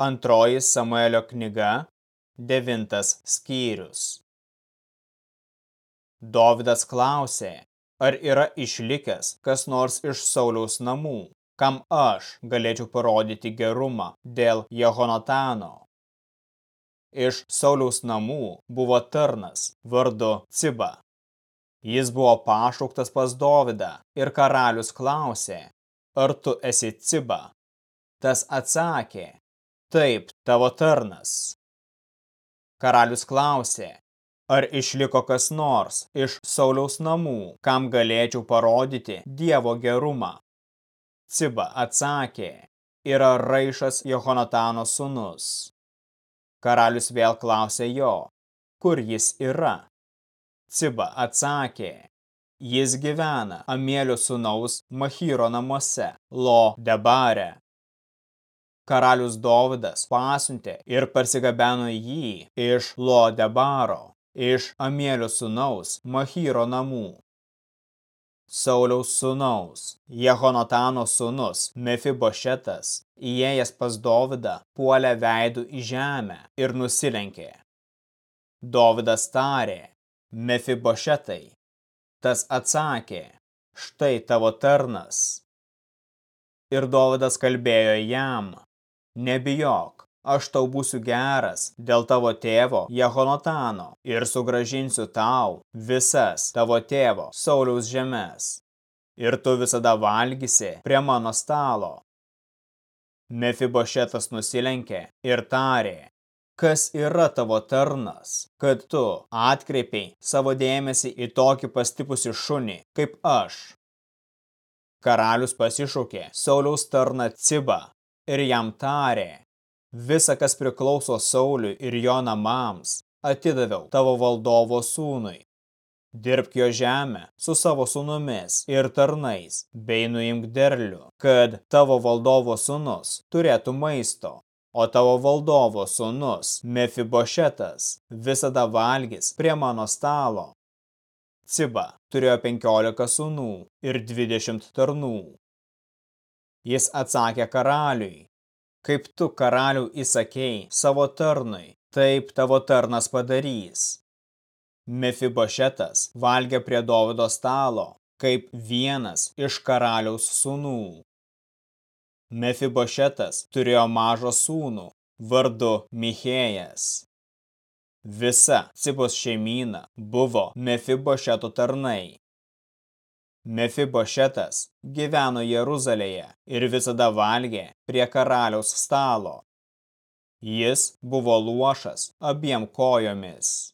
Antroji Samuelio knyga, devintas skyrius. Dovydas klausė, ar yra išlikęs kas nors iš Sauliaus namų, kam aš galėčiau parodyti gerumą dėl Jehonatano. Iš Sauliaus namų buvo tarnas vardu Ciba. Jis buvo pašauktas pas Dovydą ir karalius klausė, ar tu esi Ciba? Tas atsakė, Taip, tavo tarnas. Karalius klausė, ar išliko kas nors iš Sauliaus namų, kam galėčiau parodyti Dievo gerumą. Ciba atsakė, yra Raišas Johonatano sūnus. Karalius vėl klausė jo, kur jis yra. Ciba atsakė, jis gyvena Amėlio sūnaus Machyro namuose, Lo Debare, karalius Dovydas pasiuntė ir parsigabeno jį iš Lodebaro, iš Amėlio sūnaus Machyro namų. Sauliaus sūnaus, Jehonatano sūnus Mefibošetas, įėjęs pas Dovydą, puolė veidų į žemę ir nusilenkė. Dovydas tarė, Mefibošetai. Tas atsakė, štai tavo tarnas. Ir Dovydas kalbėjo jam, Nebijok, aš tau būsiu geras dėl tavo tėvo Jehonatano ir sugražinsiu tau visas tavo tėvo Sauliaus žemės. Ir tu visada valgysi prie mano stalo. Mefibošetas nusilenkė ir tarė, kas yra tavo tarnas, kad tu atkreipiai savo dėmesį į tokį pastipusi šunį, kaip aš. Karalius pasišaukė Sauliaus tarną Cibą ir jam tarė, visa, kas priklauso Sauliui ir jo namams, atidaviau tavo valdovo sūnui. Dirbk jo žemę su savo sūnumis ir tarnais, bei nuimk derlių, kad tavo valdovo sūnus turėtų maisto, o tavo valdovo sūnus Mefibošetas visada valgys prie mano stalo. Ciba turėjo penkiolika sūnų ir dvidešimt tarnų. Jis atsakė karaliui, kaip tu karalių įsakėjai savo tarnui, taip tavo tarnas padarys. Mefibošetas valgė prie Dovido stalo, kaip vienas iš karaliaus sūnų. Mefibošetas turėjo mažą sūnų, vardu Michėjas. Visa Cibos šeimyna buvo Mefibošeto tarnai. Mefibošetas gyveno Jeruzalėje ir visada valgė prie karaliaus stalo. Jis buvo luošas abiem kojomis.